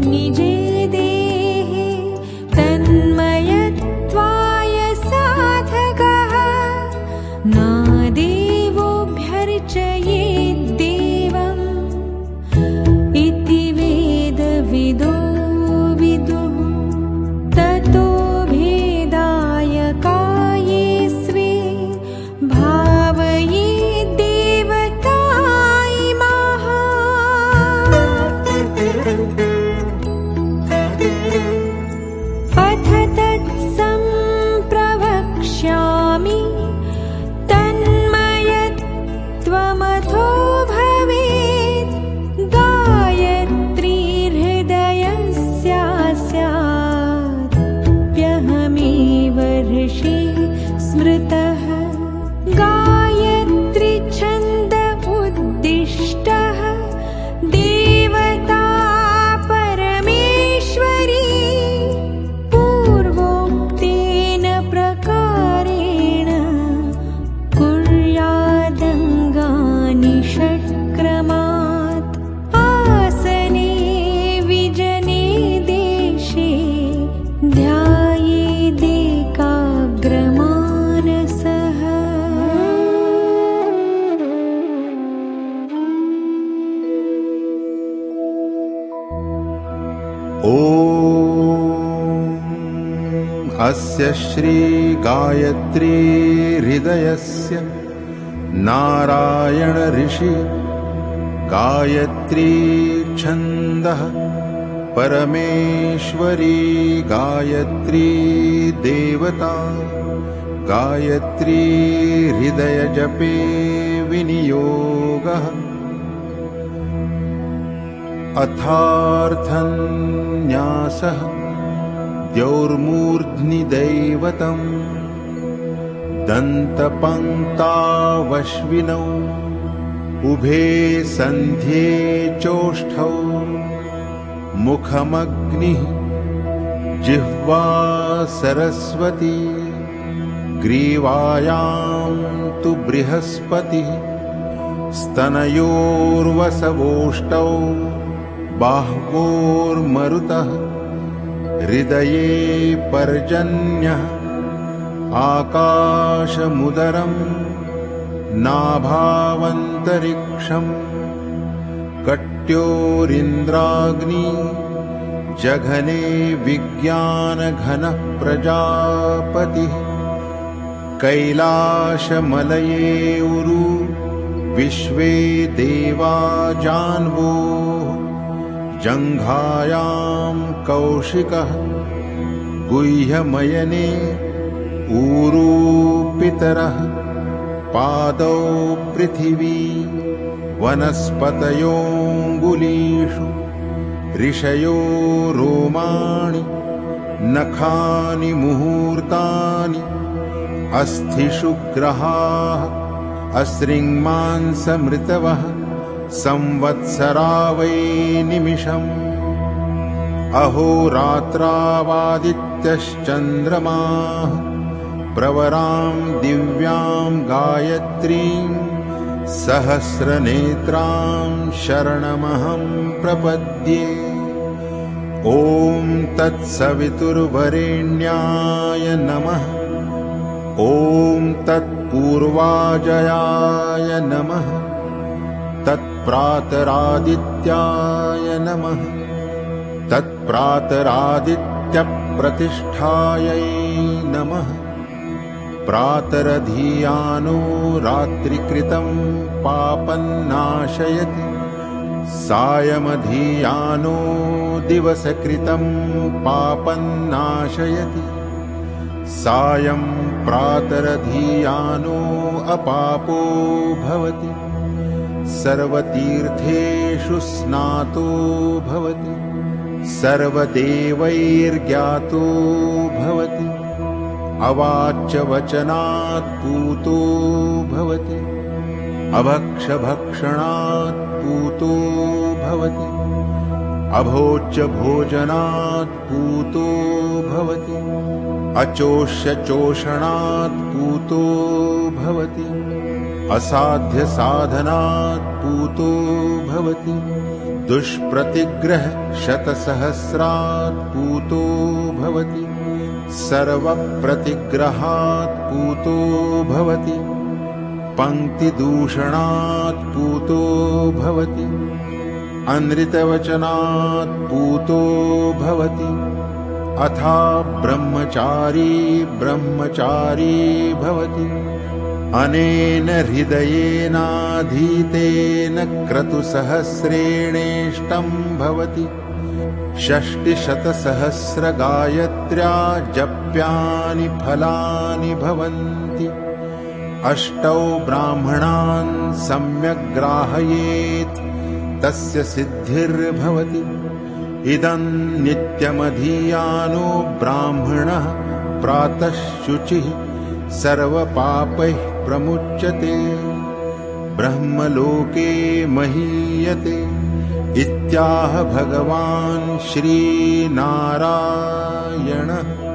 你这。तत्सम्प्रवक्ष्यामि तन्मयत्वमथो भवेत्। गायत्री हृदयस्यास्याप्यहमेव ऋषि स्मृतः अस्य श्रीगायत्री हृदयस्य नारायण ऋषि गायत्री छन्दः परमेश्वरी गायत्री देवता गायत्री हृदयजपे विनियोगः अथार्थन्यासः द्यौर्मूर्ध्नि दैवतम्। दन्तपङ्क्तावश्विनौ। उभे सन्ध्ये चोष्ठौ। मुखमग्निः जिह्वा सरस्वती। ग्रीवायां तु बृहस्पतिः। स्तनयोर्वसवोष्टौ बाह्वोर्मरुतः हृदये पर्जन्यः आकाशमुदरम् नाभावन्तरिक्षम् कट्योरिन्द्राग्नि जघने विज्ञानघनः प्रजापतिः कैलाशमलये उरु विश्वे देवा जान्वोः जङ्घायां कौशिकः गुह्यमयने ऊरू पितरः पादौ पृथिवी वनस्पतयोऽङ्गुलीषु ऋषयो रोमाणि नखानि मुहूर्तानि अस्थिषु ग्रहाः असृङ्मांसमृतवः संवत्सरा वै निमिषम् अहोरात्रावादित्यश्चन्द्रमाः प्रवरां दिव्यां गायत्रीं सहस्रनेत्रां शरणमहं प्रपद्ये। ॐ तत्सवितुर्वरेण्याय नमः। ॐ तत्पूर्वाजयाय नमः तत्प्रातरादित्याय नमः। तत्प्रातरादित्यप्रतिष्ठायै नमः। प्रातरधीयानो रात्रिकृतं पापन्नाशयति। सायमधीयानो दिवसकृतं पापन्नाशयति। सायं प्रातरधीयानो अपापो भवति सर्वतीर्थेषु स्नातो भवति सर्वदेवैर्ज्ञातो भवति अवाच्यवचनात् पूतो भवति अभक्षभक्षणात् पूतो भवति अभोच्यभोजनात् पूतो भवति अचोष्यचोषणात् पूतो भवति असाध्यसाधनात् पूतो भवति। दुष्प्रतिग्रहशतसहस्रात् पूतो भवति। सर्वप्रतिग्रहात् पूतो भवति। पङ्क्तिदूषणात् पूतो भवति। अनृतवचनात् पूतो भवति। अथा ब्रह्मचारी ब्रह्मचारी भवति अनेन हृदयेनाधीतेन क्रतुसहस्रेणेष्टं भवति। षष्टिशतसहस्रगायत्र्या जप्यानि फलानि भवन्ति। अष्टौ ब्राह्मणान् सम्यग्राहयेत् तस्य सिद्धिर्भवति। इदं नित्यमधीयानो ब्राह्मणः प्रातः शुचिः सर्वपापैः प्रमुच्यते। ब्रह्मलोके महीयते। इत्याह भगवान् श्रीनारायणः